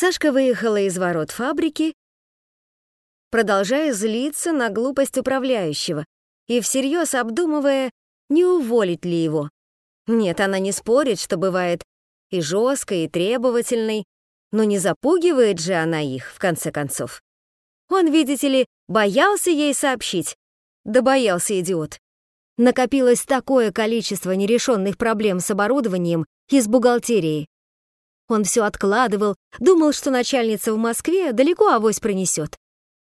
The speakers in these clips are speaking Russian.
Сашка выехала из ворот фабрики, продолжая злиться на глупость управляющего и всерьез обдумывая, не уволить ли его. Нет, она не спорит, что бывает и жесткой, и требовательной, но не запугивает же она их, в конце концов. Он, видите ли, боялся ей сообщить. Да боялся идиот. Накопилось такое количество нерешенных проблем с оборудованием и с бухгалтерией. Он все откладывал, думал, что начальница в Москве далеко авось пронесет.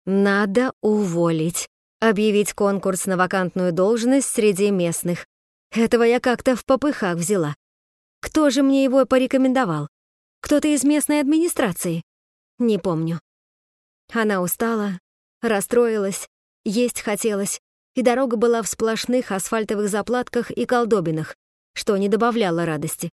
Надо уволить, объявить конкурс на вакантную должность среди местных. Этого я как-то в попыхах взяла. Кто же мне его порекомендовал? Кто-то из местной администрации? Не помню. Она устала, расстроилась, есть хотелось, и дорога была в сплошных асфальтовых заплатках и колдобинах, что не добавляло радости.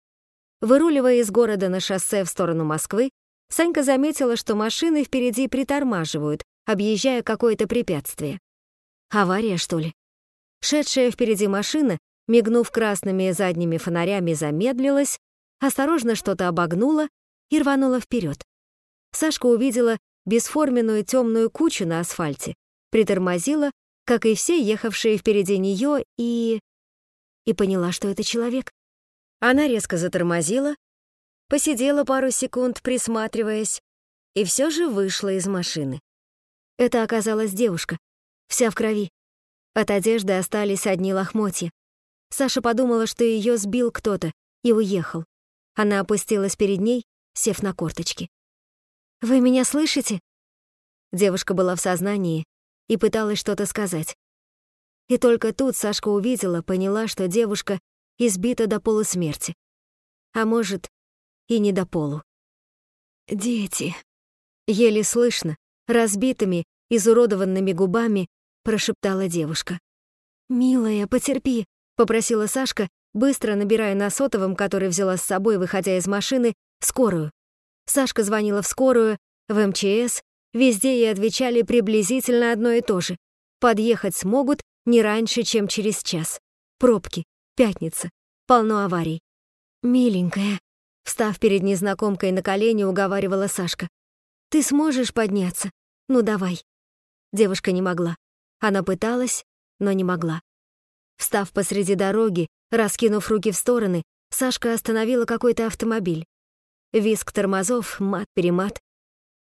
Выруливая из города на шоссе в сторону Москвы, Санька заметила, что машины впереди притормаживают, объезжая какое-то препятствие. Авария, что ли? Шедшая впереди машина, мигнув красными задними фонарями, замедлилась, осторожно что-то обогнула и рванула вперед. Сашка увидела бесформенную темную кучу на асфальте, притормозила, как и все ехавшие впереди нее, и... и поняла, что это человек. Она резко затормозила, посидела пару секунд, присматриваясь, и все же вышла из машины. Это оказалась девушка, вся в крови. От одежды остались одни лохмотья. Саша подумала, что ее сбил кто-то, и уехал. Она опустилась перед ней, сев на корточки. «Вы меня слышите?» Девушка была в сознании, и пыталась что-то сказать. И только тут Сашка увидела, поняла, что девушка избита до полусмерти. А может, и не до полу. «Дети», — еле слышно, разбитыми, изуродованными губами прошептала девушка. «Милая, потерпи», — попросила Сашка, быстро набирая на сотовом, который взяла с собой, выходя из машины, скорую. Сашка звонила в скорую, в МЧС, Везде ей отвечали приблизительно одно и то же. Подъехать смогут не раньше, чем через час. Пробки, пятница, полно аварий. «Миленькая», — встав перед незнакомкой на колени, уговаривала Сашка. «Ты сможешь подняться? Ну давай». Девушка не могла. Она пыталась, но не могла. Встав посреди дороги, раскинув руки в стороны, Сашка остановила какой-то автомобиль. Виск тормозов, мат-перемат.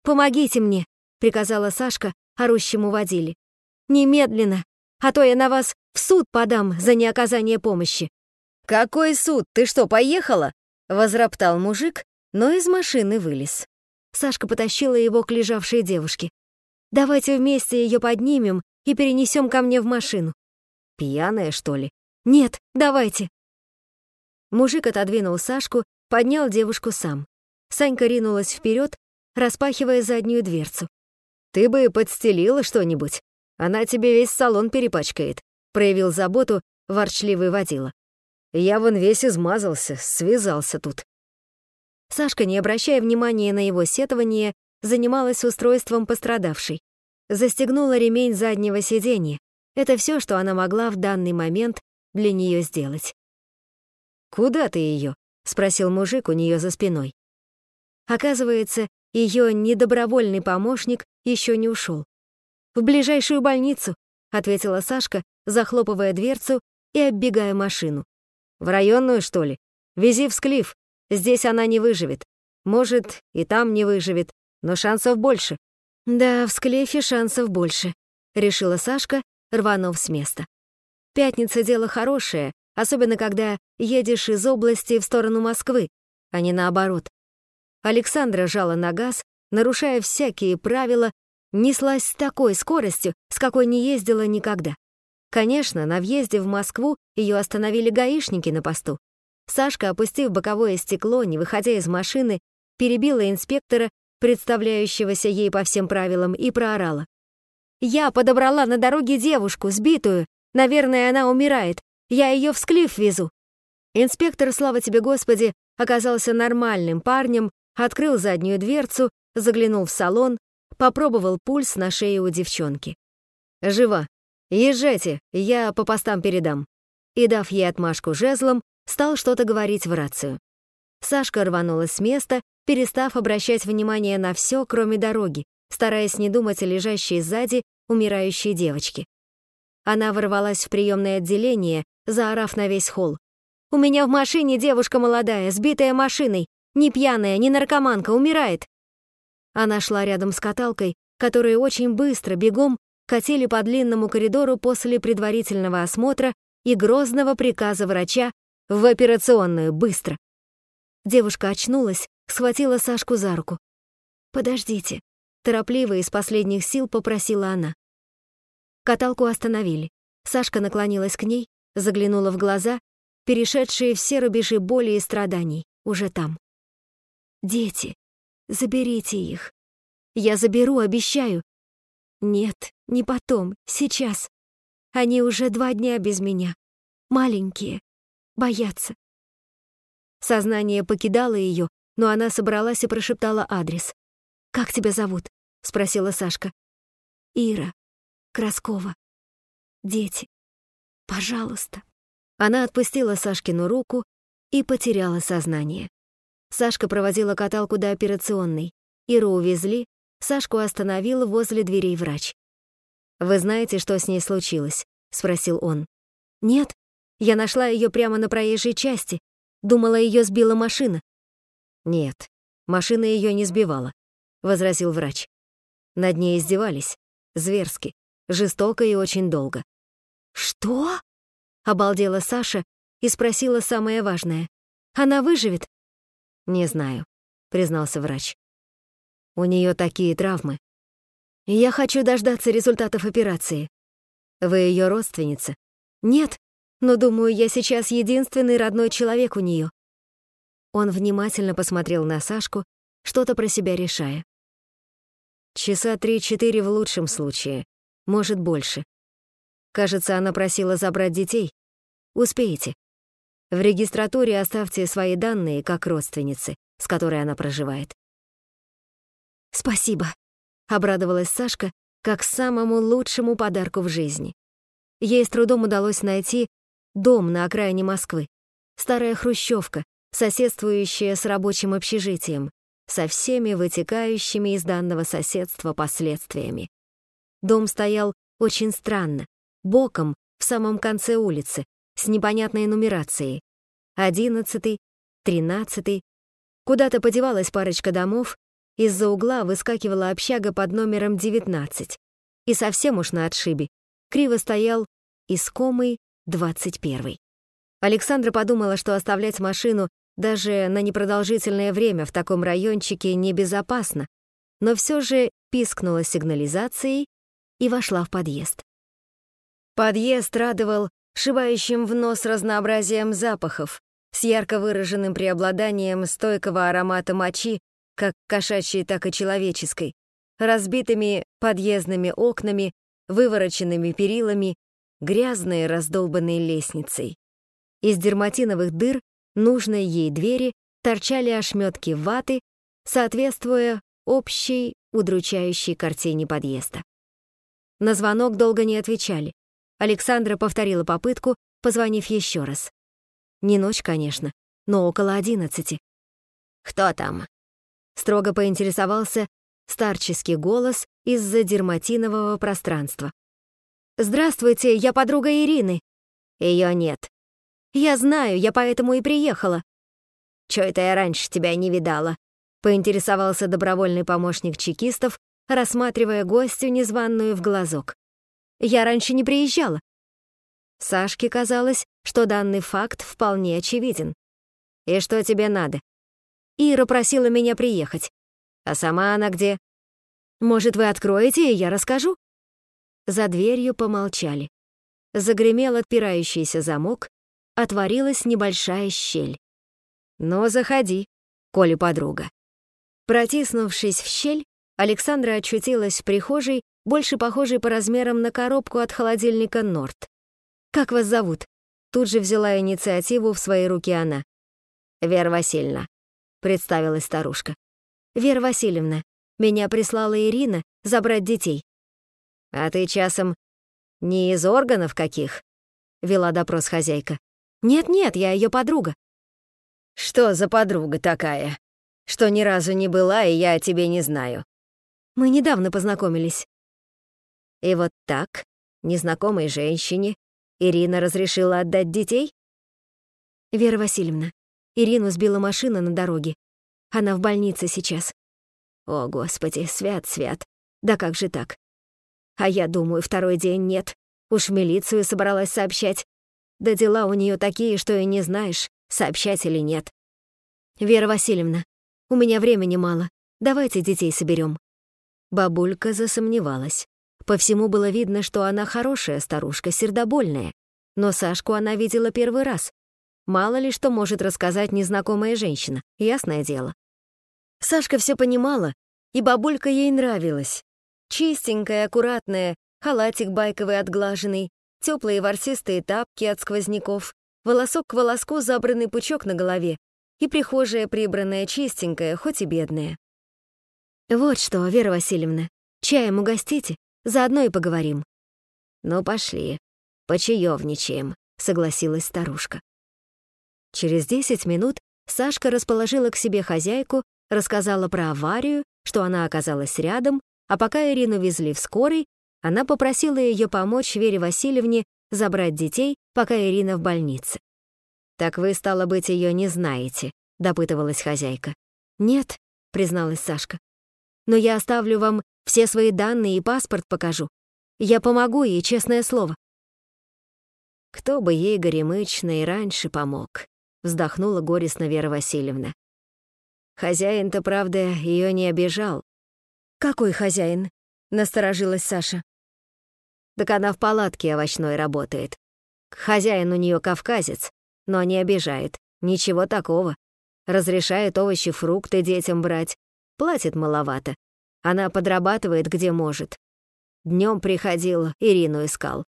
«Помогите мне!» приказала Сашка орущему водиле. «Немедленно, а то я на вас в суд подам за неоказание помощи». «Какой суд? Ты что, поехала?» — возроптал мужик, но из машины вылез. Сашка потащила его к лежавшей девушке. «Давайте вместе ее поднимем и перенесем ко мне в машину». «Пьяная, что ли?» «Нет, давайте». Мужик отодвинул Сашку, поднял девушку сам. Санька ринулась вперед, распахивая заднюю дверцу. «Ты бы подстелила что-нибудь, она тебе весь салон перепачкает», проявил заботу ворчливый водила. «Я вон весь измазался, связался тут». Сашка, не обращая внимания на его сетование, занималась устройством пострадавшей. Застегнула ремень заднего сиденья. Это все, что она могла в данный момент для нее сделать. «Куда ты ее?» — спросил мужик у нее за спиной. Оказывается, ее недобровольный помощник еще не ушел. «В ближайшую больницу», — ответила Сашка, захлопывая дверцу и оббегая машину. «В районную, что ли? Вези в Склиф. Здесь она не выживет. Может, и там не выживет, но шансов больше». «Да, в Склифе шансов больше», — решила Сашка, рванув с места. «Пятница — дело хорошее, особенно когда едешь из области в сторону Москвы, а не наоборот. Александра жала на газ, нарушая всякие правила, неслась с такой скоростью, с какой не ездила никогда. Конечно, на въезде в Москву ее остановили гаишники на посту. Сашка, опустив боковое стекло, не выходя из машины, перебила инспектора, представляющегося ей по всем правилам, и проорала. «Я подобрала на дороге девушку, сбитую. Наверное, она умирает. Я ее в склиф везу». Инспектор, слава тебе, Господи, оказался нормальным парнем, открыл заднюю дверцу, заглянул в салон, попробовал пульс на шее у девчонки. «Жива. Езжайте, я по постам передам». И, дав ей отмашку жезлом, стал что-то говорить в рацию. Сашка рванулась с места, перестав обращать внимание на все, кроме дороги, стараясь не думать о лежащей сзади умирающей девочке. Она ворвалась в приемное отделение, заорав на весь холл. «У меня в машине девушка молодая, сбитая машиной, не пьяная, не наркоманка, умирает!» Она шла рядом с каталкой, которую очень быстро, бегом, катили по длинному коридору после предварительного осмотра и грозного приказа врача в операционную, быстро. Девушка очнулась, схватила Сашку за руку. «Подождите», — торопливо из последних сил попросила она. Каталку остановили. Сашка наклонилась к ней, заглянула в глаза, перешедшие все рубежи боли и страданий, уже там. «Дети, заберите их. Я заберу, обещаю». «Нет, не потом, сейчас. Они уже два дня без меня. Маленькие. Боятся». Сознание покидало ее, но она собралась и прошептала адрес. «Как тебя зовут?» — спросила Сашка. «Ира. Краскова. Дети. Пожалуйста». Она отпустила Сашкину руку и потеряла сознание. Сашка проводила каталку до операционной. Иру увезли, Сашку остановил возле дверей врач. «Вы знаете, что с ней случилось?» — спросил он. «Нет, я нашла ее прямо на проезжей части. Думала, ее сбила машина». «Нет, машина ее не сбивала», — возразил врач. Над ней издевались. Зверски, жестоко и очень долго. «Что?» — обалдела Саша и спросила самое важное. «Она выживет?» «Не знаю», — признался врач. «У нее такие травмы. Я хочу дождаться результатов операции. Вы ее родственница?» «Нет, но думаю, я сейчас единственный родной человек у нее. Он внимательно посмотрел на Сашку, что-то про себя решая. Часа три-четыре в лучшем случае, может, больше. Кажется, она просила забрать детей. Успеете. В регистратуре оставьте свои данные как родственницы, с которой она проживает. «Спасибо», — обрадовалась Сашка как самому лучшему подарку в жизни. Ей с трудом удалось найти Дом на окраине Москвы. Старая хрущевка, соседствующая с рабочим общежитием, со всеми вытекающими из данного соседства последствиями. Дом стоял очень странно, боком, в самом конце улицы, с непонятной нумерацией. Одиннадцатый, тринадцатый. Куда-то подевалась парочка домов, из-за угла выскакивала общага под номером 19. И совсем уж на отшибе криво стоял искомый 21. Александра подумала, что оставлять машину даже на непродолжительное время в таком райончике небезопасно, но все же пискнула сигнализацией и вошла в подъезд. Подъезд радовал шибающим в нос разнообразием запахов, с ярко выраженным преобладанием стойкого аромата мочи, как кошачьей, так и человеческой, разбитыми подъездными окнами, вывороченными перилами грязной раздолбанной лестницей. Из дерматиновых дыр нужной ей двери торчали ошметки ваты, соответствуя общей удручающей картине подъезда. На звонок долго не отвечали. Александра повторила попытку, позвонив еще раз. Не ночь, конечно, но около одиннадцати. «Кто там?» Строго поинтересовался старческий голос из-за дерматинового пространства. «Здравствуйте, я подруга Ирины». Ее нет. «Я знаю, я поэтому и приехала». «Чё это я раньше тебя не видала?» поинтересовался добровольный помощник чекистов, рассматривая гостю незваную в глазок. «Я раньше не приезжала». Сашке казалось, что данный факт вполне очевиден. «И что тебе надо?» Ира просила меня приехать. А сама она где? Может, вы откроете, и я расскажу? За дверью помолчали. Загремел отпирающийся замок, отворилась небольшая щель. «Ну, заходи, коли подруга». Протиснувшись в щель, Александра очутилась в прихожей, больше похожей по размерам на коробку от холодильника «Норд». «Как вас зовут?» Тут же взяла инициативу в свои руки она. «Вера Васильевна», — представилась старушка. «Вера Васильевна, меня прислала Ирина забрать детей. «А ты часом не из органов каких?» — вела допрос хозяйка. «Нет-нет, я ее подруга». «Что за подруга такая? что ни разу не была, и я о тебе не знаю. Мы недавно познакомились. И вот так, незнакомой женщине, Ирина разрешила отдать детей? Вера Васильевна, Ирину сбила машина на дороге. Она в больнице сейчас. О, Господи, свят-свят. Да как же так? А я думаю, второй день нет. Уж в милицию собралась сообщать. Да дела у нее такие, что и не знаешь, сообщать или нет. Вера Васильевна, у меня времени мало. Давайте детей соберем. Бабулька засомневалась. По всему было видно, что она хорошая старушка, сердобольная. Но Сашку она видела первый раз. Мало ли что может рассказать незнакомая женщина, ясное дело. Сашка все понимала, и бабулька ей нравилась. Чистенькая, аккуратная, халатик байковый отглаженный, теплые ворсистые тапки от сквозняков, волосок к волоску забранный пучок на голове и прихожая прибранная чистенькая, хоть и бедная. «Вот что, Вера Васильевна, чаем угостите, заодно и поговорим». «Ну, пошли, почаевничаем», — согласилась старушка. Через десять минут Сашка расположила к себе хозяйку, рассказала про аварию, что она оказалась рядом, а пока Ирину везли в скорой, она попросила ее помочь Вере Васильевне забрать детей, пока Ирина в больнице. «Так вы, стало быть, ее не знаете», — допытывалась хозяйка. «Нет», — призналась Сашка. «Но я оставлю вам все свои данные и паспорт покажу. Я помогу ей, честное слово». «Кто бы ей, Горемычно, и раньше помог», — вздохнула горестно Вера Васильевна. Хозяин-то, правда, ее не обижал. «Какой хозяин?» — насторожилась Саша. Так она в палатке овощной работает. Хозяин у нее кавказец, но не обижает. Ничего такого. Разрешает овощи, фрукты детям брать. Платит маловато. Она подрабатывает где может. Днем приходил, Ирину искал.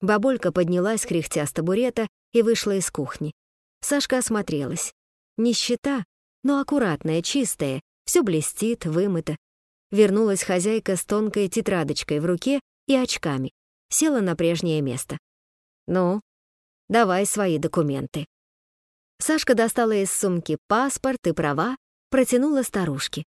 Бабулька поднялась, кряхтя с табурета, и вышла из кухни. Сашка осмотрелась. Нищета, но аккуратная, чистая, все блестит, вымыто. Вернулась хозяйка с тонкой тетрадочкой в руке и очками. Села на прежнее место. «Ну, давай свои документы». Сашка достала из сумки паспорт и права, протянула старушке.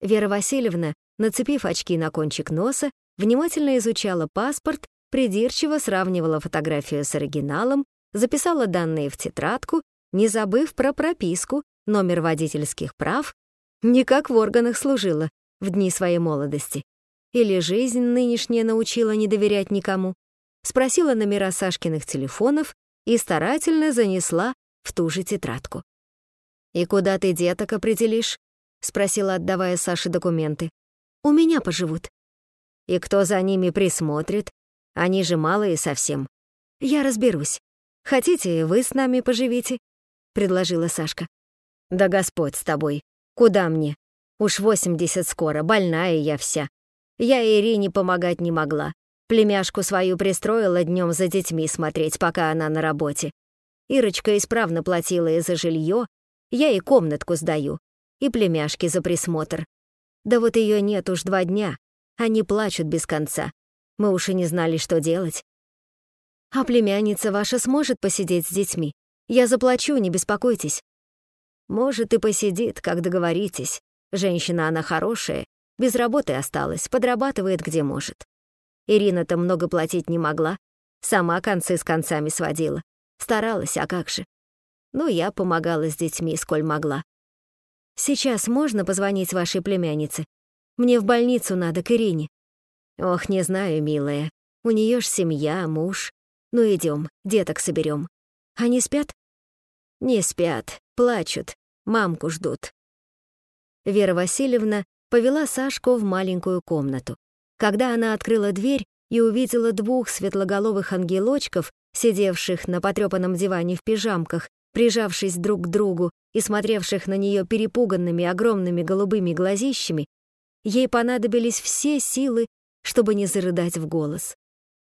Вера Васильевна, нацепив очки на кончик носа, внимательно изучала паспорт, придирчиво сравнивала фотографию с оригиналом, записала данные в тетрадку, не забыв про прописку, номер водительских прав, не как в органах служила в дни своей молодости. Или жизнь нынешняя научила не доверять никому. Спросила номера Сашкиных телефонов и старательно занесла в ту же тетрадку. «И куда ты деток определишь?» — спросила, отдавая Саше документы. «У меня поживут». «И кто за ними присмотрит? Они же малые совсем». «Я разберусь. Хотите, вы с нами поживите?» — предложила Сашка. «Да Господь с тобой. Куда мне? Уж восемьдесят скоро, больная я вся. Я Ирине помогать не могла. Племяшку свою пристроила днем за детьми смотреть, пока она на работе. Ирочка исправно платила и за жилье, я ей комнатку сдаю, и племяшки за присмотр. Да вот ее нет уж два дня, они плачут без конца. Мы уж и не знали, что делать. А племянница ваша сможет посидеть с детьми? Я заплачу, не беспокойтесь. Может, и посидит, как договоритесь. Женщина она хорошая, без работы осталась, подрабатывает где может. Ирина-то много платить не могла, сама концы с концами сводила. Старалась, а как же. Ну, я помогала с детьми, сколь могла. Сейчас можно позвонить вашей племяннице? Мне в больницу надо к Ирине. Ох, не знаю, милая. У нее ж семья, муж. Ну, идем, деток соберем. Они спят? Не спят, плачут, Мамку ждут». Вера Васильевна повела Сашку в маленькую комнату. Когда она открыла дверь и увидела двух светлоголовых ангелочков, сидевших на потрёпанном диване в пижамках, прижавшись друг к другу и смотревших на неё перепуганными огромными голубыми глазищами, ей понадобились все силы, чтобы не зарыдать в голос.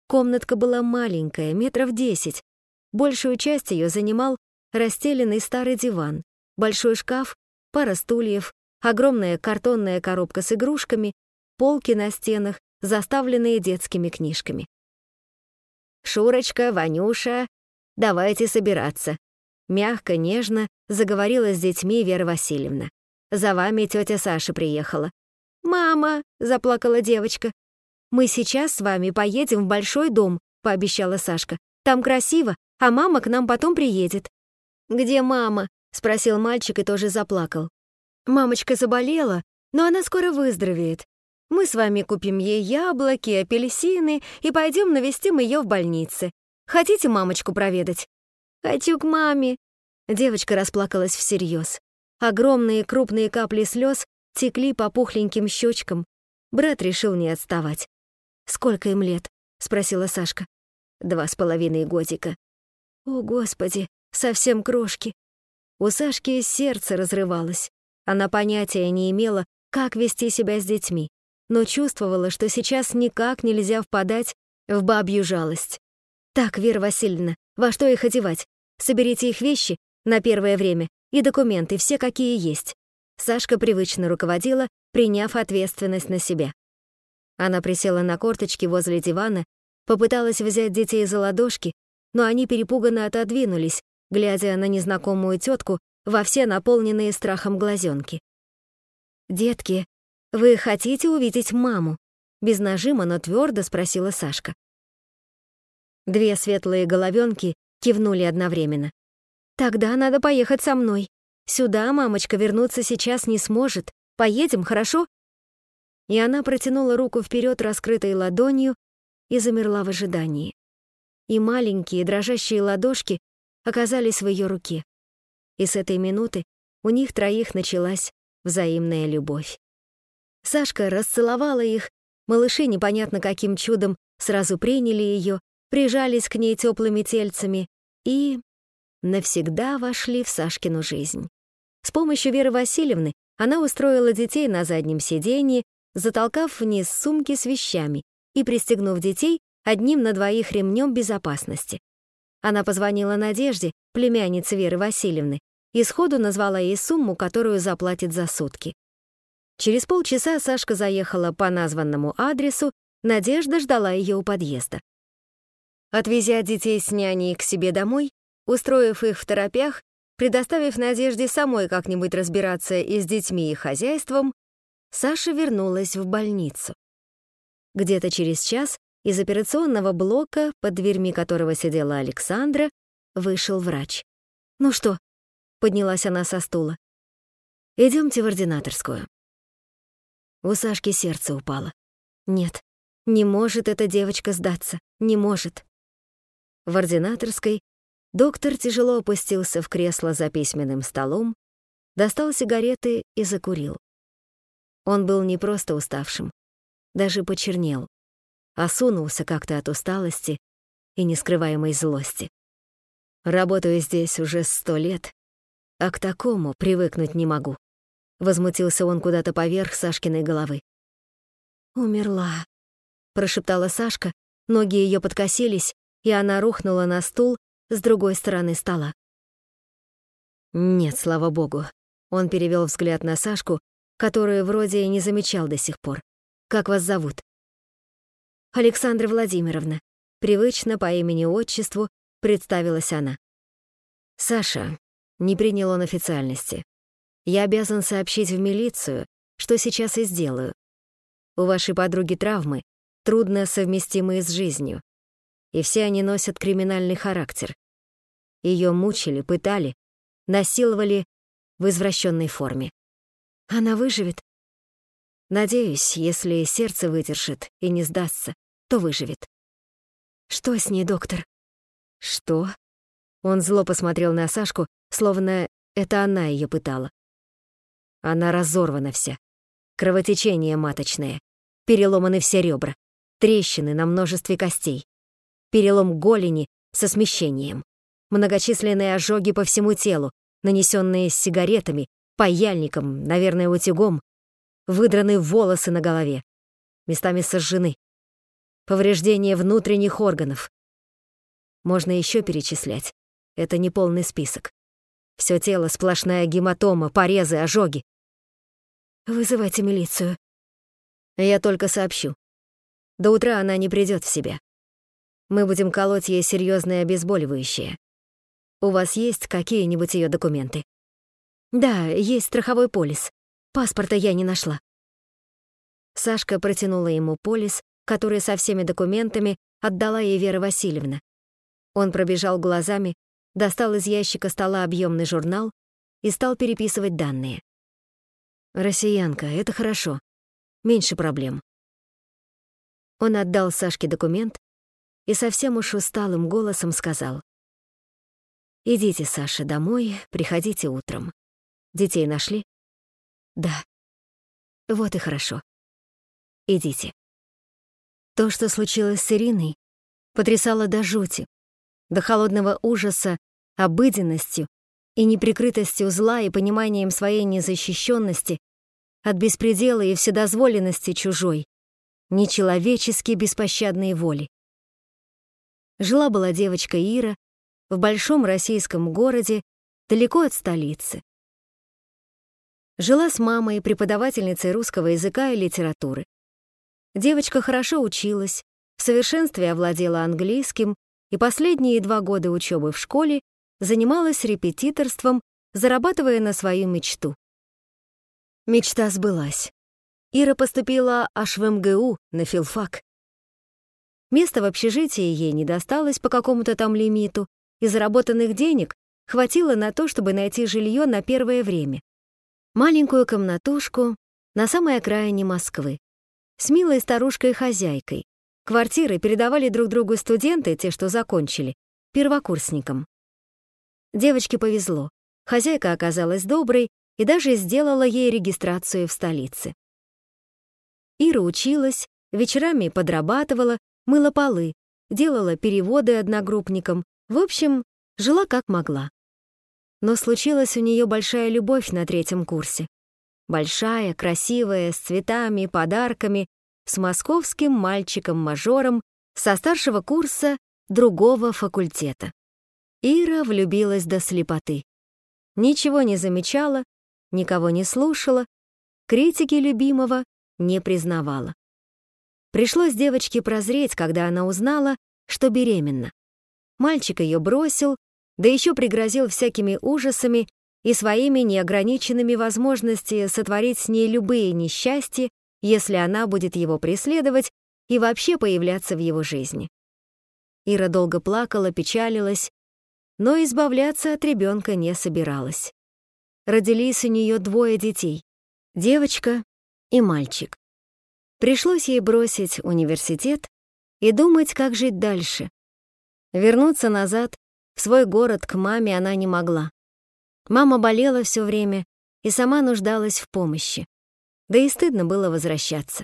Комнатка была маленькая, метров десять. Большую часть её занимал расстеленный старый диван, большой шкаф, пара стульев, огромная картонная коробка с игрушками, полки на стенах, заставленные детскими книжками. «Шурочка, Ванюша, давайте собираться», — мягко, нежно заговорила с детьми Вера Васильевна. За вами тетя Саша приехала». «Мама!» — заплакала девочка. «Мы сейчас с вами поедем в большой дом», — пообещала Сашка. «Там красиво, а мама к нам потом приедет». «Где мама?» — спросил мальчик и тоже заплакал. «Мамочка заболела, но она скоро выздоровеет. Мы с вами купим ей яблоки, апельсины и пойдем навестим ее в больнице. Хотите мамочку проведать?» «Хочу к маме». Девочка расплакалась всерьез. Огромные крупные капли слез текли по пухленьким щечкам. Брат решил не отставать. «Сколько им лет?» — спросила Сашка. «Два с половиной годика». «О, Господи, совсем крошки». У Сашки сердце разрывалось. Она понятия не имела, как вести себя с детьми, но чувствовала, что сейчас никак нельзя впадать в бабью жалость. «Так, Вера Васильевна, во что их одевать? Соберите их вещи на первое время и документы, все какие есть». Сашка привычно руководила, приняв ответственность на себя. Она присела на корточки возле дивана, попыталась взять детей за ладошки, но они перепуганно отодвинулись, глядя на незнакомую тетку во все наполненные страхом глазенки. «Детки, вы хотите увидеть маму?» Без нажима, но твердо спросила Сашка. Две светлые головенки кивнули одновременно. «Тогда надо поехать со мной. Сюда мамочка вернуться сейчас не сможет. Поедем, хорошо?» И она протянула руку вперед раскрытой ладонью и замерла в ожидании. И маленькие дрожащие ладошки оказались в ее руке. И с этой минуты у них троих началась взаимная любовь. Сашка расцеловала их, малыши непонятно каким чудом сразу приняли ее, прижались к ней теплыми тельцами и навсегда вошли в Сашкину жизнь. С помощью Веры Васильевны она устроила детей на заднем сиденье, затолкав вниз сумки с вещами и пристегнув детей одним на двоих ремнем безопасности. Она позвонила Надежде, племяннице Веры Васильевны, и сходу назвала ей сумму, которую заплатит за сутки. Через полчаса Сашка заехала по названному адресу, Надежда ждала ее у подъезда. Отвезя детей с няней к себе домой, устроив их в торопях, предоставив Надежде самой как-нибудь разбираться и с детьми, и хозяйством, Саша вернулась в больницу. Где-то через час из операционного блока, под дверьми которого сидела Александра, вышел врач. «Ну что?» — поднялась она со стула. Идемте в ординаторскую». У Сашки сердце упало. Нет, не может эта девочка сдаться, не может. В ординаторской доктор тяжело опустился в кресло за письменным столом, достал сигареты и закурил. Он был не просто уставшим, даже почернел, осунулся как-то от усталости и нескрываемой злости. Работаю здесь уже сто лет, а к такому привыкнуть не могу. Возмутился он куда-то поверх Сашкиной головы. «Умерла», — прошептала Сашка, ноги ее подкосились, и она рухнула на стул с другой стороны стола. «Нет, слава богу». Он перевел взгляд на Сашку, которую вроде и не замечал до сих пор. «Как вас зовут?» «Александра Владимировна». Привычно по имени-отчеству представилась она. «Саша», — не принял он официальности, «я обязан сообщить в милицию, что сейчас и сделаю. У вашей подруги травмы, трудно совместимые с жизнью и все они носят криминальный характер. Ее мучили, пытали, насиловали в извращенной форме. Она выживет? Надеюсь, если сердце выдержит и не сдастся, то выживет. Что с ней, доктор? Что? Он зло посмотрел на Сашку, словно это она ее пытала. Она разорвана вся. Кровотечение маточное. Переломаны все ребра. Трещины на множестве костей перелом голени со смещением, многочисленные ожоги по всему телу, нанесенные сигаретами, паяльником, наверное, утюгом, выдраны волосы на голове, местами сожжены, повреждение внутренних органов. Можно еще перечислять. Это не полный список. Все тело сплошная гематома, порезы, ожоги. Вызывайте милицию. Я только сообщу. До утра она не придет в себя. Мы будем колоть ей серьезное обезболивающее. У вас есть какие-нибудь ее документы? Да, есть страховой полис. Паспорта я не нашла. Сашка протянула ему полис, который со всеми документами отдала ей Вера Васильевна. Он пробежал глазами, достал из ящика стола объемный журнал и стал переписывать данные. «Россиянка, это хорошо. Меньше проблем». Он отдал Сашке документ и совсем уж усталым голосом сказал. «Идите, Саша, домой, приходите утром. Детей нашли?» «Да». «Вот и хорошо. Идите». То, что случилось с Ириной, потрясало до жути, до холодного ужаса, обыденностью и неприкрытостью зла и пониманием своей незащищенности от беспредела и вседозволенности чужой, нечеловечески беспощадной воли. Жила-была девочка Ира в большом российском городе, далеко от столицы. Жила с мамой, преподавательницей русского языка и литературы. Девочка хорошо училась, в совершенстве овладела английским и последние два года учебы в школе занималась репетиторством, зарабатывая на свою мечту. Мечта сбылась. Ира поступила аж в МГУ на филфак. Место в общежитии ей не досталось по какому-то там лимиту, и заработанных денег хватило на то, чтобы найти жилье на первое время. Маленькую комнатушку на самой окраине Москвы с милой старушкой-хозяйкой. Квартиры передавали друг другу студенты, те, что закончили, первокурсникам. Девочке повезло. Хозяйка оказалась доброй и даже сделала ей регистрацию в столице. Ира училась, вечерами подрабатывала, мыла полы, делала переводы одногруппникам, в общем, жила как могла. Но случилась у нее большая любовь на третьем курсе. Большая, красивая, с цветами, подарками, с московским мальчиком-мажором со старшего курса другого факультета. Ира влюбилась до слепоты. Ничего не замечала, никого не слушала, критики любимого не признавала. Пришлось девочке прозреть, когда она узнала, что беременна. Мальчик ее бросил, да еще пригрозил всякими ужасами и своими неограниченными возможностями сотворить с ней любые несчастья, если она будет его преследовать и вообще появляться в его жизни. Ира долго плакала, печалилась, но избавляться от ребенка не собиралась. Родились у нее двое детей — девочка и мальчик. Пришлось ей бросить университет и думать, как жить дальше. Вернуться назад, в свой город к маме она не могла. Мама болела все время и сама нуждалась в помощи. Да и стыдно было возвращаться.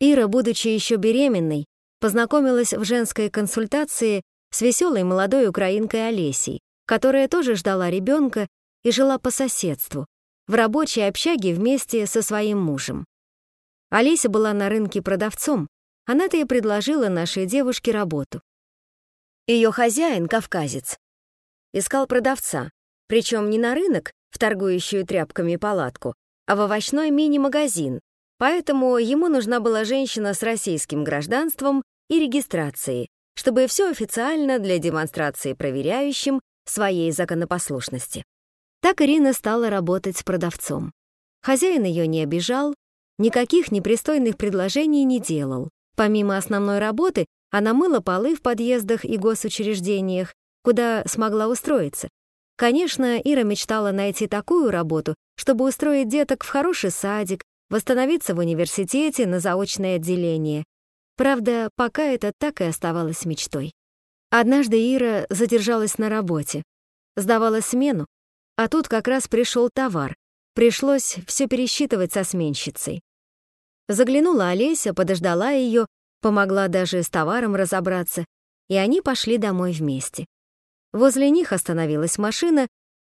Ира, будучи еще беременной, познакомилась в женской консультации с веселой молодой украинкой Олесей, которая тоже ждала ребенка и жила по соседству, в рабочей общаге вместе со своим мужем. Олеся была на рынке продавцом, она-то и предложила нашей девушке работу. Ее хозяин, кавказец, искал продавца, причем не на рынок, в торгующую тряпками палатку, а в овощной мини-магазин, поэтому ему нужна была женщина с российским гражданством и регистрацией, чтобы все официально для демонстрации проверяющим своей законопослушности. Так Ирина стала работать с продавцом. Хозяин ее не обижал, никаких непристойных предложений не делал. Помимо основной работы, она мыла полы в подъездах и госучреждениях, куда смогла устроиться. Конечно, Ира мечтала найти такую работу, чтобы устроить деток в хороший садик, восстановиться в университете на заочное отделение. Правда, пока это так и оставалось мечтой. Однажды Ира задержалась на работе, сдавала смену, а тут как раз пришел товар. Пришлось все пересчитывать со сменщицей. Заглянула Олеся, подождала ее, помогла даже с товаром разобраться, и они пошли домой вместе. Возле них остановилась машина,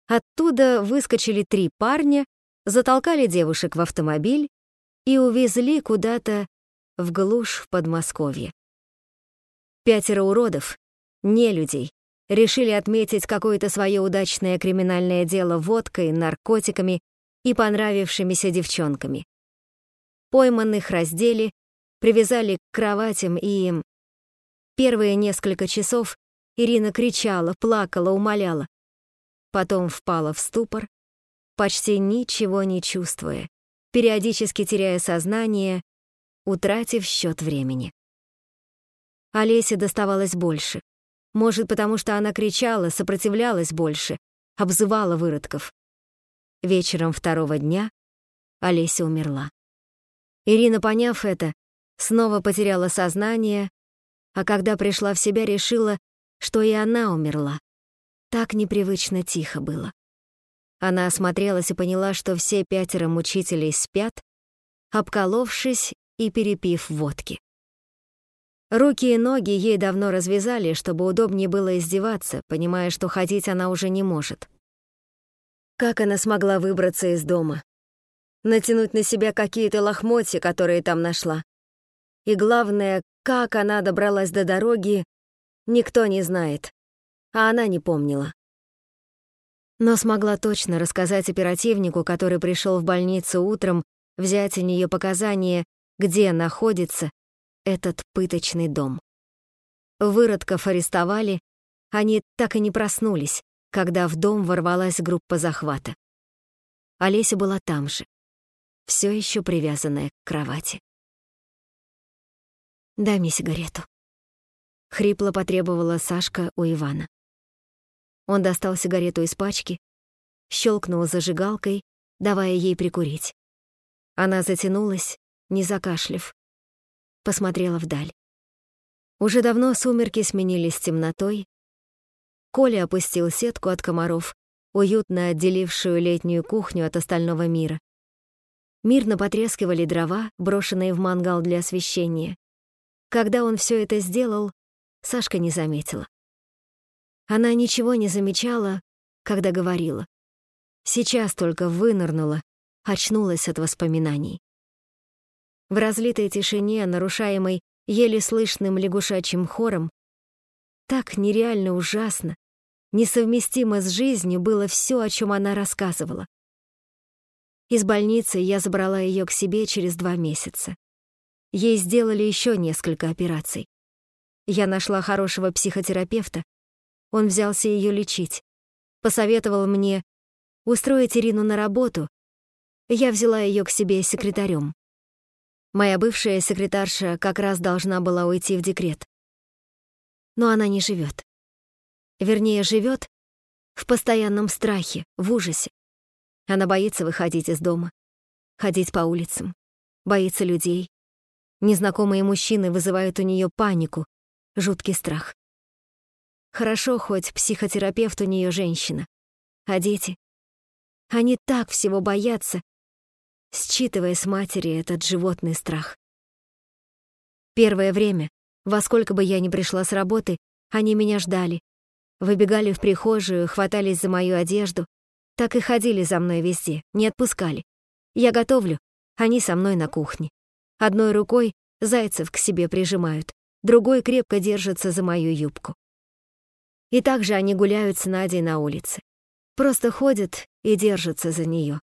оттуда выскочили три парня, затолкали девушек в автомобиль и увезли куда-то в глушь в Подмосковье. Пятеро уродов, не людей, решили отметить какое-то свое удачное криминальное дело водкой, наркотиками и понравившимися девчонками. Пойманных раздели, привязали к кроватям и... Первые несколько часов Ирина кричала, плакала, умоляла. Потом впала в ступор, почти ничего не чувствуя, периодически теряя сознание, утратив счет времени. Олесе доставалось больше. Может, потому что она кричала, сопротивлялась больше, обзывала выродков. Вечером второго дня Олеся умерла. Ирина, поняв это, снова потеряла сознание, а когда пришла в себя, решила, что и она умерла. Так непривычно тихо было. Она осмотрелась и поняла, что все пятеро мучителей спят, обколовшись и перепив водки. Руки и ноги ей давно развязали, чтобы удобнее было издеваться, понимая, что ходить она уже не может. Как она смогла выбраться из дома? Натянуть на себя какие-то лохмотья, которые там нашла? И главное, как она добралась до дороги, никто не знает, а она не помнила. Но смогла точно рассказать оперативнику, который пришел в больницу утром, взять у нее показания, где находится этот пыточный дом. Выродков арестовали, они так и не проснулись, когда в дом ворвалась группа захвата. Олеся была там же, все еще привязанная к кровати. «Дай мне сигарету», — хрипло потребовала Сашка у Ивана. Он достал сигарету из пачки, щелкнул зажигалкой, давая ей прикурить. Она затянулась, не закашлив, посмотрела вдаль. Уже давно сумерки сменились темнотой. Коля опустил сетку от комаров, уютно отделившую летнюю кухню от остального мира. Мирно потрескивали дрова, брошенные в мангал для освещения. Когда он все это сделал, Сашка не заметила. Она ничего не замечала, когда говорила. Сейчас только вынырнула, очнулась от воспоминаний. В разлитой тишине, нарушаемой еле слышным лягушачьим хором, так нереально ужасно, несовместимо с жизнью было все, о чем она рассказывала. Из больницы я забрала ее к себе через два месяца. Ей сделали еще несколько операций. Я нашла хорошего психотерапевта. Он взялся ее лечить. Посоветовал мне устроить Ирину на работу. Я взяла ее к себе секретарем. Моя бывшая секретарша как раз должна была уйти в декрет. Но она не живет. Вернее, живет в постоянном страхе, в ужасе. Она боится выходить из дома, ходить по улицам, боится людей. Незнакомые мужчины вызывают у нее панику, жуткий страх. Хорошо, хоть психотерапевт у нее женщина. А дети? Они так всего боятся, считывая с матери этот животный страх. Первое время, во сколько бы я ни пришла с работы, они меня ждали. Выбегали в прихожую, хватались за мою одежду, так и ходили за мной везде, не отпускали. Я готовлю, они со мной на кухне. Одной рукой зайцев к себе прижимают, другой крепко держатся за мою юбку. И также они гуляют с Надей на улице. Просто ходят и держатся за нее.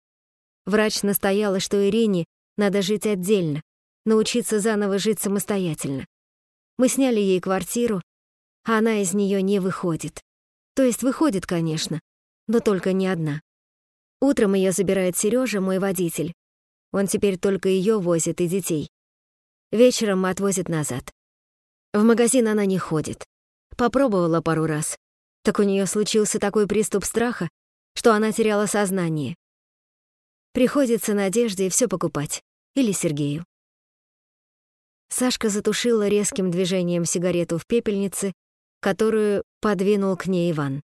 Врач настояла, что Ирине надо жить отдельно, научиться заново жить самостоятельно. Мы сняли ей квартиру, а она из нее не выходит. То есть выходит, конечно, но только не одна. Утром ее забирает Сережа, мой водитель. Он теперь только ее возит и детей. Вечером отвозит назад. В магазин она не ходит. Попробовала пару раз. Так у нее случился такой приступ страха, что она теряла сознание. Приходится Надежде все покупать. Или Сергею. Сашка затушила резким движением сигарету в пепельнице, которую подвинул к ней Иван.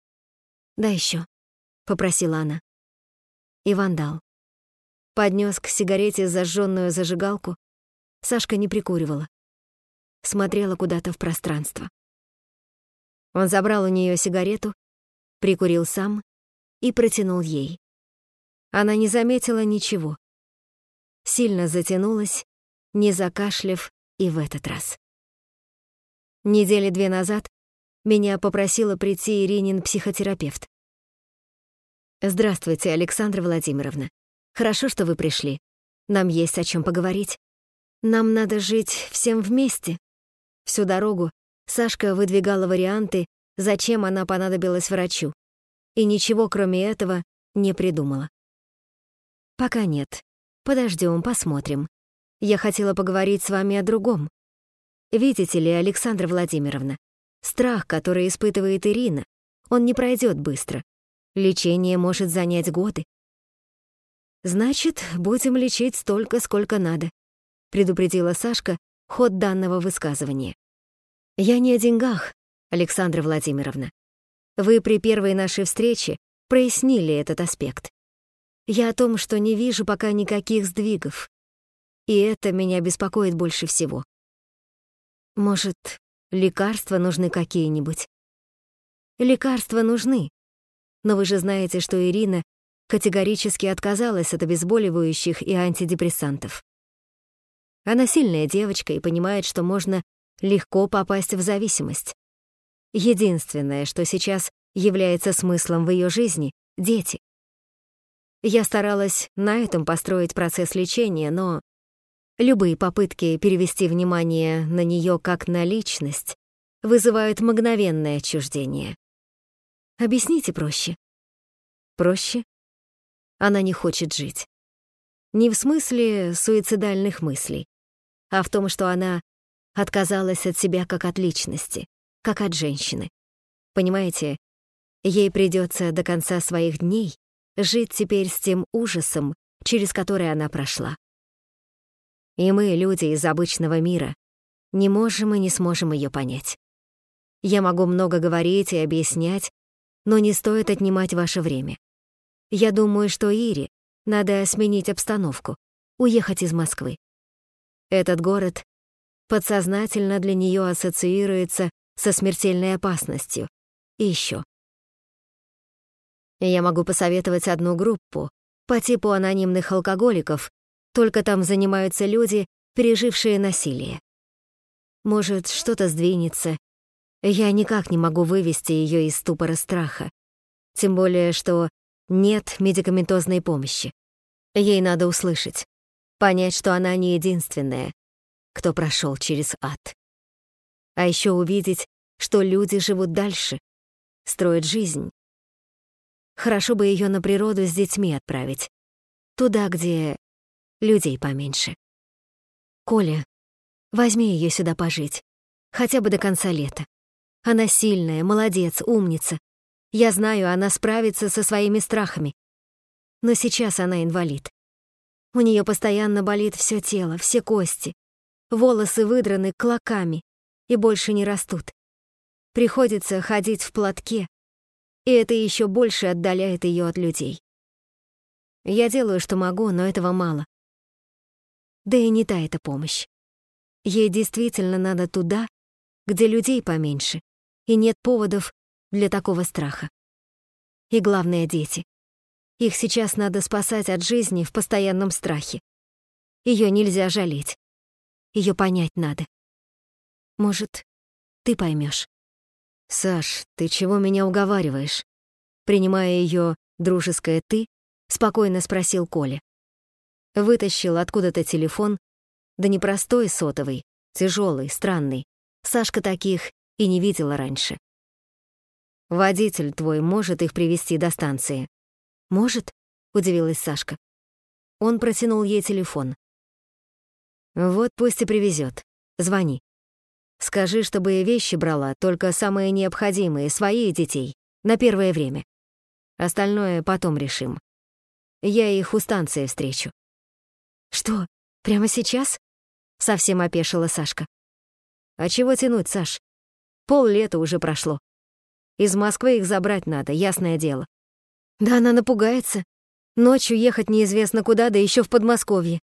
«Да еще, попросила она. Иван дал. Поднес к сигарете зажженную зажигалку. Сашка не прикуривала. Смотрела куда-то в пространство. Он забрал у нее сигарету, прикурил сам и протянул ей. Она не заметила ничего. Сильно затянулась, не закашляв и в этот раз. Недели две назад меня попросила прийти Иринин психотерапевт. «Здравствуйте, Александра Владимировна. Хорошо, что вы пришли. Нам есть о чем поговорить. Нам надо жить всем вместе». Всю дорогу Сашка выдвигала варианты, зачем она понадобилась врачу, и ничего, кроме этого, не придумала. Пока нет. Подождем, посмотрим. Я хотела поговорить с вами о другом. Видите ли, Александра Владимировна, страх, который испытывает Ирина, он не пройдет быстро. Лечение может занять годы. Значит, будем лечить столько, сколько надо, предупредила Сашка ход данного высказывания. Я не о деньгах, Александра Владимировна. Вы при первой нашей встрече прояснили этот аспект. Я о том, что не вижу пока никаких сдвигов. И это меня беспокоит больше всего. Может, лекарства нужны какие-нибудь? Лекарства нужны. Но вы же знаете, что Ирина категорически отказалась от обезболивающих и антидепрессантов. Она сильная девочка и понимает, что можно легко попасть в зависимость. Единственное, что сейчас является смыслом в ее жизни — дети. Я старалась на этом построить процесс лечения, но любые попытки перевести внимание на нее как на личность вызывают мгновенное отчуждение. Объясните проще. Проще? Она не хочет жить. Не в смысле суицидальных мыслей, а в том, что она отказалась от себя как от личности как от женщины. Понимаете, ей придется до конца своих дней жить теперь с тем ужасом, через который она прошла. И мы, люди из обычного мира, не можем и не сможем ее понять. Я могу много говорить и объяснять, но не стоит отнимать ваше время. Я думаю, что Ире надо сменить обстановку, уехать из Москвы. Этот город подсознательно для нее ассоциируется со смертельной опасностью. И еще. Я могу посоветовать одну группу по типу анонимных алкоголиков, только там занимаются люди, пережившие насилие. Может, что-то сдвинется. Я никак не могу вывести ее из ступора страха. Тем более, что нет медикаментозной помощи. Ей надо услышать, понять, что она не единственная, кто прошел через ад. А еще увидеть, что люди живут дальше, строят жизнь. Хорошо бы ее на природу с детьми отправить. Туда, где людей поменьше. Коля, возьми ее сюда пожить. Хотя бы до конца лета. Она сильная, молодец, умница. Я знаю, она справится со своими страхами. Но сейчас она инвалид. У нее постоянно болит все тело, все кости. Волосы выдраны клоками и больше не растут. Приходится ходить в платке, и это еще больше отдаляет ее от людей. Я делаю, что могу, но этого мало. Да и не та эта помощь. Ей действительно надо туда, где людей поменьше, и нет поводов для такого страха. И главное — дети. Их сейчас надо спасать от жизни в постоянном страхе. Ее нельзя жалеть. Ее понять надо. Может, ты поймешь. «Саш, ты чего меня уговариваешь?» Принимая ее дружеское «ты», спокойно спросил Коля. Вытащил откуда-то телефон, да не простой сотовый, тяжелый, странный. Сашка таких и не видела раньше. «Водитель твой может их привести до станции?» «Может?» — удивилась Сашка. Он протянул ей телефон. «Вот пусть и привезет. Звони». Скажи, чтобы вещи брала, только самые необходимые, свои и детей, на первое время. Остальное потом решим. Я их у станции встречу». «Что, прямо сейчас?» — совсем опешила Сашка. «А чего тянуть, Саш? Пол лета уже прошло. Из Москвы их забрать надо, ясное дело». «Да она напугается. Ночью ехать неизвестно куда, да еще в Подмосковье».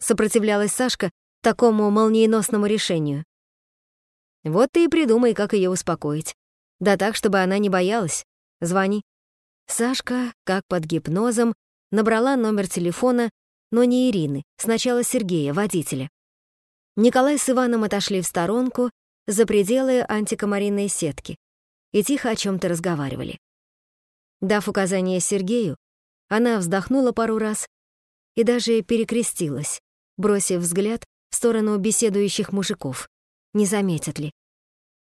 Сопротивлялась Сашка такому молниеносному решению. Вот ты и придумай, как ее успокоить. Да так, чтобы она не боялась. Звони. Сашка, как под гипнозом, набрала номер телефона, но не Ирины, сначала Сергея, водителя. Николай с Иваном отошли в сторонку за пределы антикомаринной сетки и тихо о чем то разговаривали. Дав указание Сергею, она вздохнула пару раз и даже перекрестилась, бросив взгляд в сторону беседующих мужиков не заметят ли.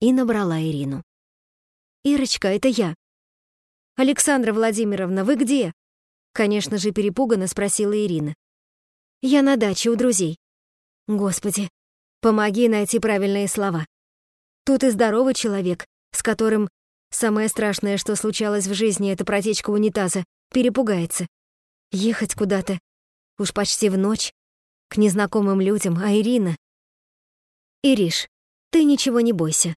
И набрала Ирину. «Ирочка, это я». «Александра Владимировна, вы где?» Конечно же, перепуганно спросила Ирина. «Я на даче у друзей». «Господи, помоги найти правильные слова. Тут и здоровый человек, с которым самое страшное, что случалось в жизни, это протечка унитаза, перепугается. Ехать куда-то, уж почти в ночь, к незнакомым людям, а Ирина... Ириш, ты ничего не бойся.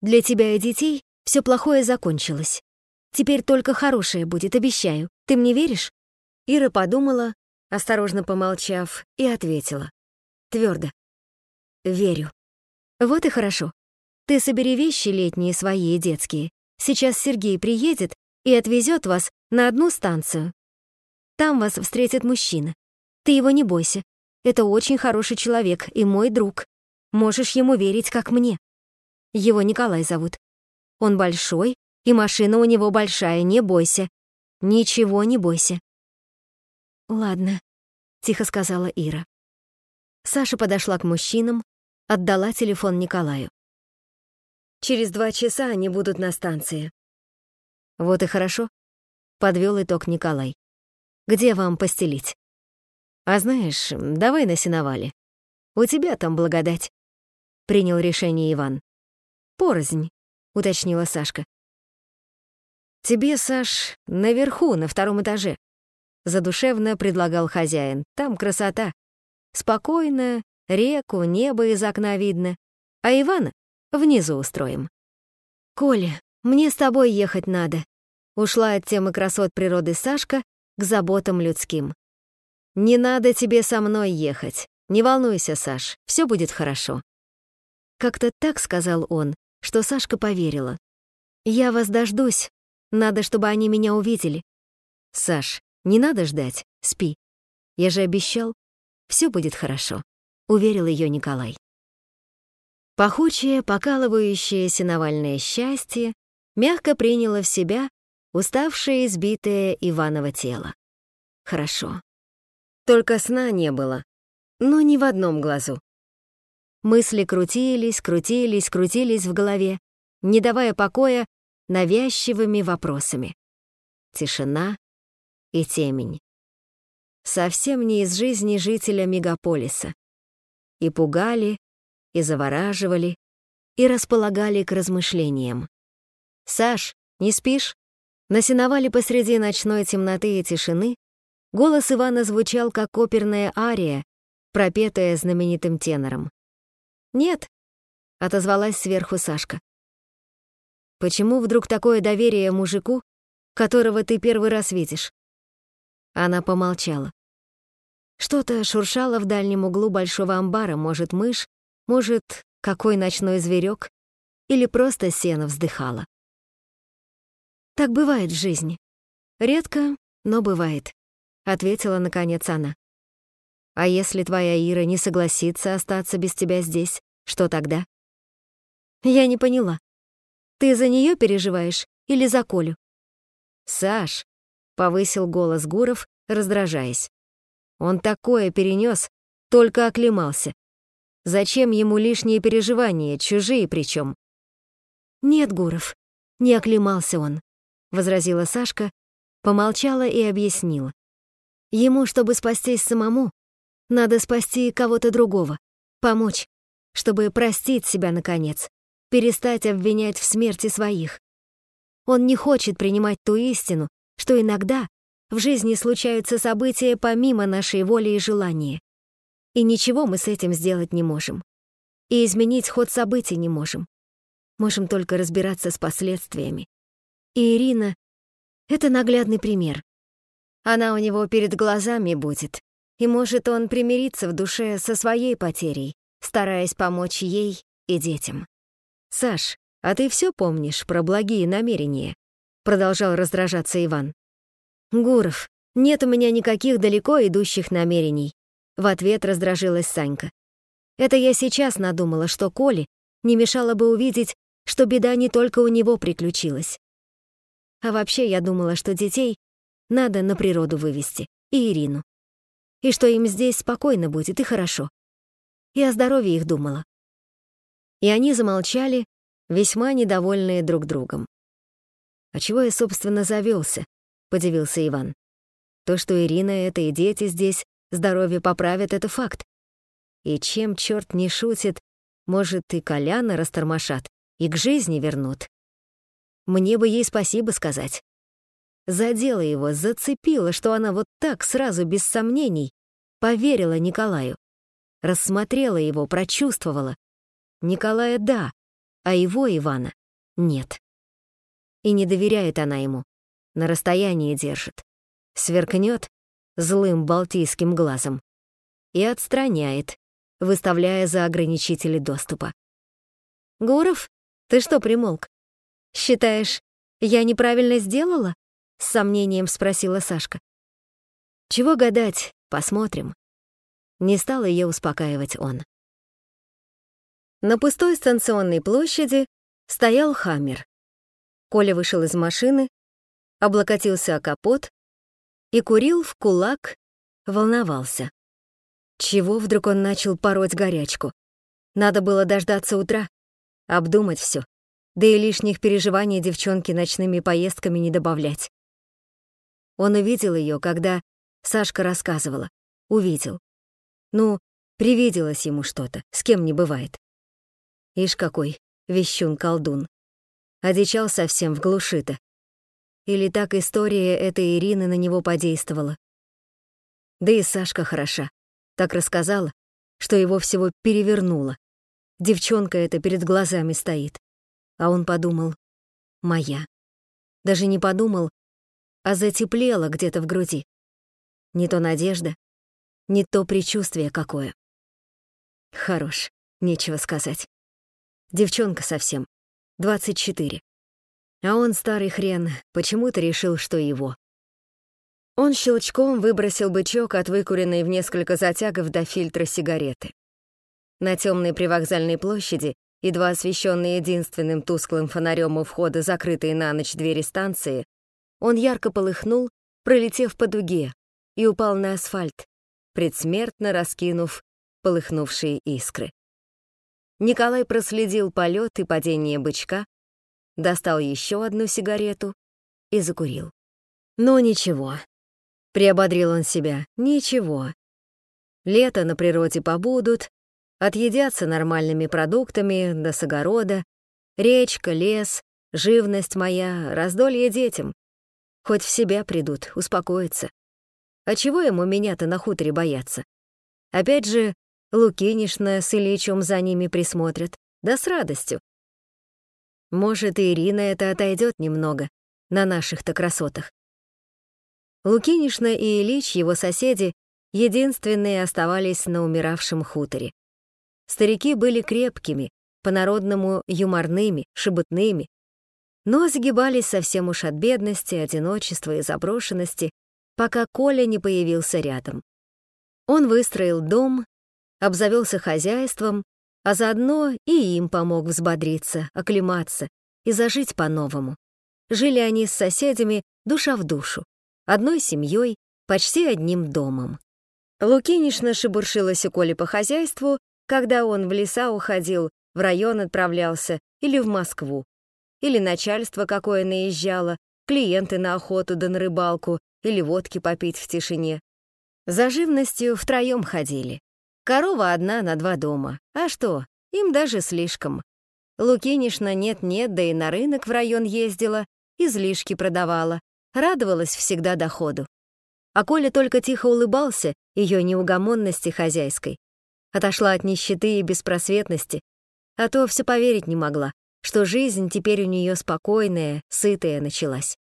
Для тебя и детей все плохое закончилось. Теперь только хорошее будет, обещаю. Ты мне веришь? Ира подумала, осторожно помолчав, и ответила. Твердо. Верю. Вот и хорошо. Ты собери вещи летние свои и детские. Сейчас Сергей приедет и отвезет вас на одну станцию. Там вас встретит мужчина. Ты его не бойся. Это очень хороший человек и мой друг. Можешь ему верить, как мне. Его Николай зовут. Он большой, и машина у него большая, не бойся. Ничего не бойся. «Ладно», — тихо сказала Ира. Саша подошла к мужчинам, отдала телефон Николаю. «Через два часа они будут на станции». «Вот и хорошо», — подвел итог Николай. «Где вам постелить?» «А знаешь, давай на сеновале. У тебя там благодать», — принял решение Иван. «Порознь», — уточнила Сашка. «Тебе, Саш, наверху, на втором этаже», задушевно предлагал хозяин. Там красота. Спокойно, реку, небо из окна видно. А Ивана внизу устроим. «Коля, мне с тобой ехать надо», — ушла от темы красот природы Сашка к заботам людским. «Не надо тебе со мной ехать. Не волнуйся, Саш, все будет хорошо». Как-то так сказал он, что Сашка поверила. «Я вас дождусь. Надо, чтобы они меня увидели». «Саш, не надо ждать, спи. Я же обещал, все будет хорошо», — уверил ее Николай. Пахучее, покалывающее сеновальное счастье мягко приняло в себя уставшее, избитое Иваново тело. Хорошо. Только сна не было, но ни в одном глазу. Мысли крутились, крутились, крутились в голове, не давая покоя навязчивыми вопросами. Тишина, и темень. Совсем не из жизни жителя мегаполиса. И пугали, и завораживали, и располагали к размышлениям. «Саш, не спишь?» На сеновале посреди ночной темноты и тишины голос Ивана звучал как оперная ария, пропетая знаменитым тенором. «Нет», — отозвалась сверху Сашка. «Почему вдруг такое доверие мужику, которого ты первый раз видишь?» Она помолчала. Что-то шуршало в дальнем углу большого амбара, может, мышь, может, какой ночной зверек, или просто сено вздыхало. Так бывает в жизни. Редко, но бывает, ответила наконец она. А если твоя Ира не согласится остаться без тебя здесь, что тогда? Я не поняла. Ты за нее переживаешь или за Колю? Саш, повысил голос Гуров, раздражаясь. Он такое перенес, только оклемался. Зачем ему лишние переживания, чужие причем? Нет, Гуров, не оклемался он, возразила Сашка, помолчала и объяснила. Ему, чтобы спастись самому, надо спасти кого-то другого, помочь, чтобы простить себя наконец, перестать обвинять в смерти своих. Он не хочет принимать ту истину, что иногда в жизни случаются события помимо нашей воли и желания. И ничего мы с этим сделать не можем. И изменить ход событий не можем. Можем только разбираться с последствиями. И Ирина — это наглядный пример. Она у него перед глазами будет, и может он примириться в душе со своей потерей, стараясь помочь ей и детям. «Саш, а ты все помнишь про благие намерения?» продолжал раздражаться Иван. «Гуров, нет у меня никаких далеко идущих намерений», в ответ раздражилась Санька. «Это я сейчас надумала, что Коле не мешало бы увидеть, что беда не только у него приключилась. А вообще я думала, что детей надо на природу вывести, и Ирину. И что им здесь спокойно будет и хорошо. И о здоровье их думала. И они замолчали, весьма недовольные друг другом. «А чего я, собственно, завелся?» — подивился Иван. То, что Ирина это и дети здесь здоровье поправят, это факт. И чем черт не шутит, может, и Коляна растормошат, и к жизни вернут. Мне бы ей спасибо сказать. Задела его, зацепила, что она вот так сразу, без сомнений, поверила Николаю. Рассмотрела его, прочувствовала. Николая — да, а его, Ивана, нет. И не доверяет она ему, на расстоянии держит. Сверкнет злым балтийским глазом и отстраняет, выставляя за ограничители доступа. «Гуров, ты что примолк? Считаешь, я неправильно сделала?» — с сомнением спросила Сашка. «Чего гадать, посмотрим». Не стал ее успокаивать он. На пустой станционной площади стоял Хаммер. Коля вышел из машины, облокотился о капот и курил в кулак, волновался. Чего вдруг он начал пороть горячку? Надо было дождаться утра, обдумать все, да и лишних переживаний девчонки ночными поездками не добавлять. Он увидел ее, когда Сашка рассказывала. Увидел. Ну, привиделось ему что-то, с кем не бывает. Ишь какой, вещун-колдун. Одичал совсем в глуши-то. Или так история этой Ирины на него подействовала. Да и Сашка хороша. Так рассказала, что его всего перевернуло. Девчонка эта перед глазами стоит. А он подумал, моя. Даже не подумал, а затеплело где-то в груди. Не то надежда, не то предчувствие какое. Хорош, нечего сказать. Девчонка совсем, 24. А он, старый хрен, почему-то решил, что его. Он щелчком выбросил бычок от выкуренной в несколько затягов до фильтра сигареты. На темной привокзальной площади, едва освещенной единственным тусклым фонарем у входа закрытой на ночь двери станции, он ярко полыхнул, пролетев по дуге, и упал на асфальт, предсмертно раскинув полыхнувшие искры. Николай проследил полет и падение бычка, достал еще одну сигарету и закурил. Но ничего, Приободрил он себя. Ничего. Лето на природе побудут, отъедятся нормальными продуктами до с огорода, речка, лес, живность моя, раздолье детям. Хоть в себя придут, успокоятся. А чего ему меня-то на хуторе бояться? Опять же, Лукинишна с Ильичом за ними присмотрят, да с радостью. Может, и Ирина это отойдет немного на наших-то красотах. Лукинишна и Ильич, его соседи, единственные оставались на умиравшем хуторе. Старики были крепкими, по-народному юморными, шебутными, но загибались совсем уж от бедности, одиночества и заброшенности, пока Коля не появился рядом. Он выстроил дом, обзавелся хозяйством, а заодно и им помог взбодриться, оклематься и зажить по-новому. Жили они с соседями душа в душу одной семьей, почти одним домом. Лукинишна шебуршилась у Коли по хозяйству, когда он в леса уходил, в район отправлялся или в Москву. Или начальство какое наезжало, клиенты на охоту да на рыбалку, или водки попить в тишине. За живностью втроем ходили. Корова одна на два дома. А что, им даже слишком. Лукинишна нет-нет, да и на рынок в район ездила, излишки продавала, радовалась всегда доходу. А Коля только тихо улыбался ее неугомонности хозяйской. Отошла от нищеты и беспросветности, а то все поверить не могла, что жизнь теперь у нее спокойная, сытая началась.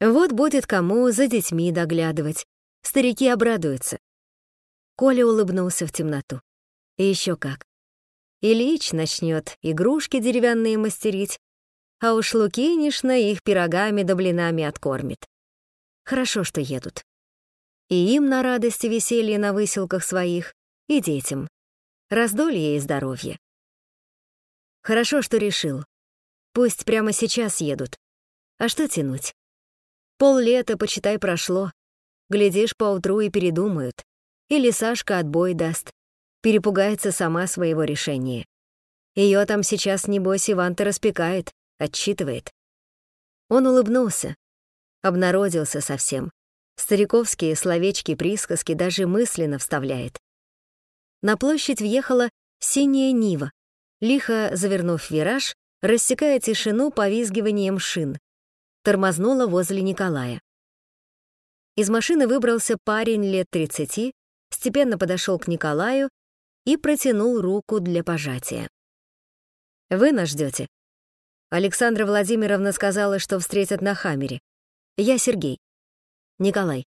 Вот будет кому за детьми доглядывать. Старики обрадуются. Коля улыбнулся в темноту. И еще как. Ильич начнет игрушки деревянные мастерить, а уж Лукинишна их пирогами да блинами откормит. Хорошо, что едут. И им на радость и веселье на выселках своих, и детям. Раздолье и здоровье. Хорошо, что решил. Пусть прямо сейчас едут. А что тянуть? Пол лета, почитай, прошло. Глядишь, поутру и передумают. Или Сашка отбой даст. Перепугается сама своего решения. Ее там сейчас, небось, Иван-то распекает отчитывает. Он улыбнулся, обнародился совсем, Стариковские словечки, присказки даже мысленно вставляет. На площадь въехала синяя Нива, лихо завернув вираж, рассекая тишину повизгиванием шин. Тормознула возле Николая. Из машины выбрался парень лет 30, степенно подошел к Николаю и протянул руку для пожатия. «Вы нас ждете?» Александра Владимировна сказала, что встретят на Хамере. «Я Сергей». «Николай».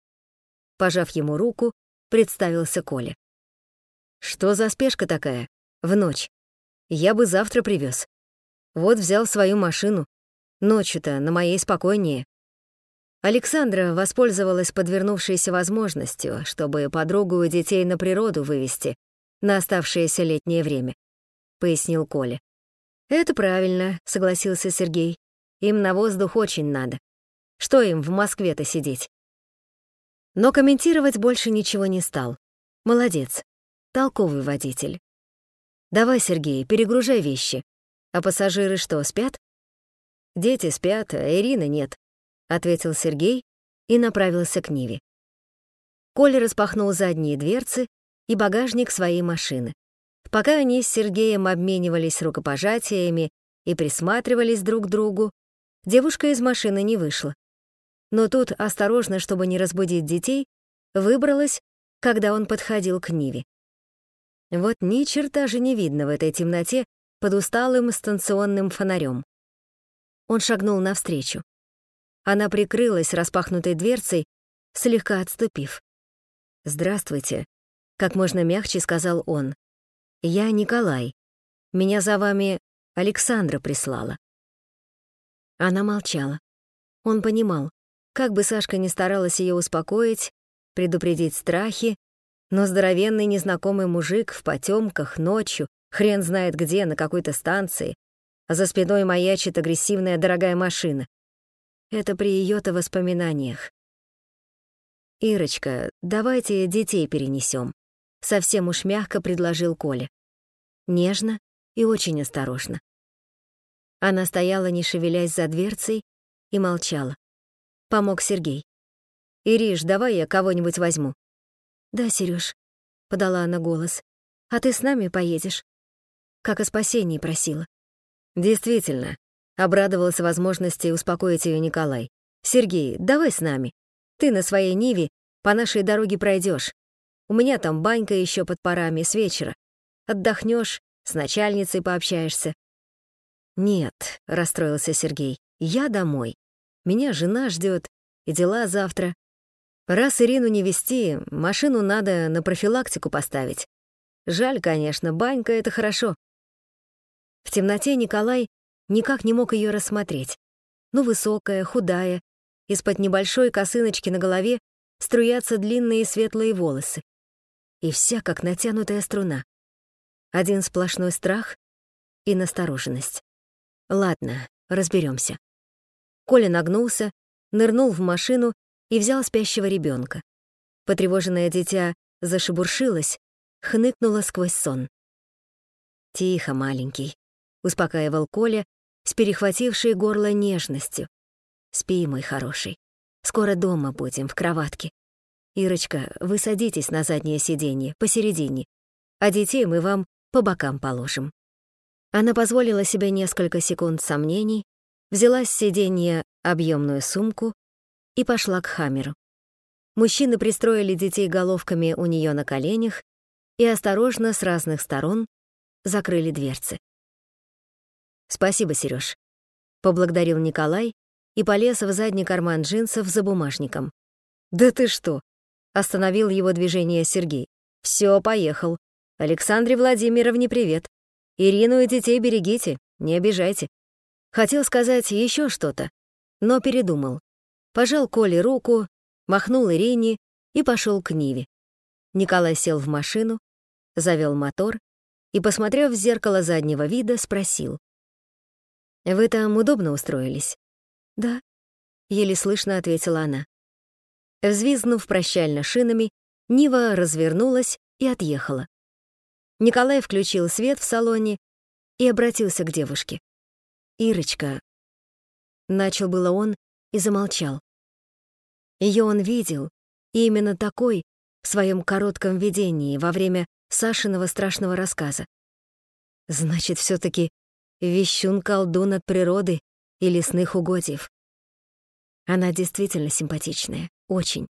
Пожав ему руку, представился Коля. «Что за спешка такая? В ночь. Я бы завтра привез. Вот взял свою машину. Ночью-то на моей спокойнее». Александра воспользовалась подвернувшейся возможностью, чтобы подругу и детей на природу вывести на оставшееся летнее время, пояснил Коля. Это правильно, согласился Сергей. Им на воздух очень надо. Что им в Москве-то сидеть? Но комментировать больше ничего не стал. Молодец. Толковый водитель. Давай, Сергей, перегружай вещи. А пассажиры что, спят? Дети спят, а Ирины нет ответил Сергей и направился к Ниве. Коля распахнул задние дверцы и багажник своей машины. Пока они с Сергеем обменивались рукопожатиями и присматривались друг к другу, девушка из машины не вышла. Но тут, осторожно, чтобы не разбудить детей, выбралась, когда он подходил к Ниве. Вот ни черта же не видно в этой темноте под усталым станционным фонарем. Он шагнул навстречу. Она прикрылась распахнутой дверцей, слегка отступив. «Здравствуйте», — как можно мягче сказал он. «Я Николай. Меня за вами Александра прислала». Она молчала. Он понимал, как бы Сашка ни старалась ее успокоить, предупредить страхи, но здоровенный незнакомый мужик в потемках ночью, хрен знает где, на какой-то станции, а за спиной маячит агрессивная дорогая машина. Это при ее-то воспоминаниях. «Ирочка, давайте детей перенесем», — совсем уж мягко предложил Коля. Нежно и очень осторожно. Она стояла, не шевелясь за дверцей, и молчала. Помог Сергей. «Ириш, давай я кого-нибудь возьму». «Да, Серёж», — подала она голос. «А ты с нами поедешь?» Как о спасении просила. «Действительно, Обрадовался возможности успокоить ее Николай. «Сергей, давай с нами. Ты на своей Ниве по нашей дороге пройдешь. У меня там банька еще под парами с вечера. Отдохнешь, с начальницей пообщаешься». «Нет», — расстроился Сергей, — «я домой. Меня жена ждет, и дела завтра. Раз Ирину не вести, машину надо на профилактику поставить. Жаль, конечно, банька — это хорошо». В темноте Николай никак не мог ее рассмотреть. Ну, высокая, худая, из-под небольшой косыночки на голове струятся длинные светлые волосы. И вся как натянутая струна. Один сплошной страх и настороженность. Ладно, разберемся. Коля нагнулся, нырнул в машину и взял спящего ребенка. Потревоженное дитя зашебуршилось, хныкнуло сквозь сон. «Тихо, маленький», — успокаивал Коля, с перехватившей горло нежностью. «Спи, мой хороший. Скоро дома будем, в кроватке. Ирочка, вы садитесь на заднее сиденье, посередине, а детей мы вам по бокам положим». Она позволила себе несколько секунд сомнений, взяла с сиденья объемную сумку и пошла к Хамеру. Мужчины пристроили детей головками у нее на коленях и осторожно с разных сторон закрыли дверцы. «Спасибо, Серёж», — поблагодарил Николай и полез в задний карман джинсов за бумажником. «Да ты что?» — остановил его движение Сергей. «Всё, поехал. Александре Владимировне привет. Ирину и детей берегите, не обижайте». Хотел сказать ещё что-то, но передумал. Пожал Коле руку, махнул Ирине и пошёл к Ниве. Николай сел в машину, завёл мотор и, посмотрев в зеркало заднего вида, спросил. «Вы там удобно устроились?» «Да», — еле слышно ответила она. Взвизгнув прощально шинами, Нива развернулась и отъехала. Николай включил свет в салоне и обратился к девушке. «Ирочка...» Начал было он и замолчал. Ее он видел, и именно такой в своем коротком видении во время Сашиного страшного рассказа. Значит, все таки вещун-колдун от природы и лесных угодьев. Она действительно симпатичная, очень.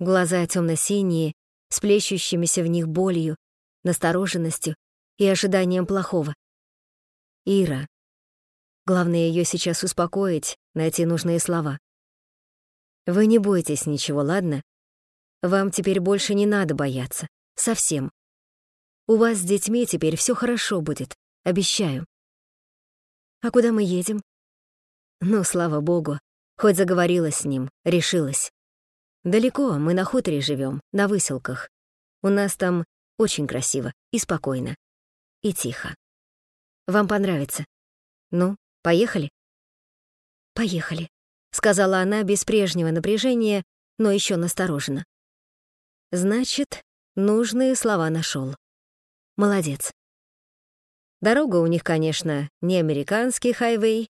Глаза темно-синие, с плещущимися в них болью, настороженностью и ожиданием плохого. Ира. Главное ее сейчас успокоить, найти нужные слова. Вы не бойтесь ничего, ладно? Вам теперь больше не надо бояться. Совсем. У вас с детьми теперь все хорошо будет, обещаю. А куда мы едем? Ну, слава богу, хоть заговорила с ним, решилась. Далеко, мы на хуторе живем, на выселках. У нас там очень красиво и спокойно. И тихо. Вам понравится. Ну, поехали? Поехали, сказала она без прежнего напряжения, но еще настороженно. Значит, нужные слова нашел. Молодец. Дорога у них, конечно, не американский хайвей,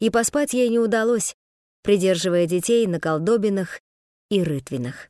и поспать ей не удалось, придерживая детей на колдобинах и рытвинах.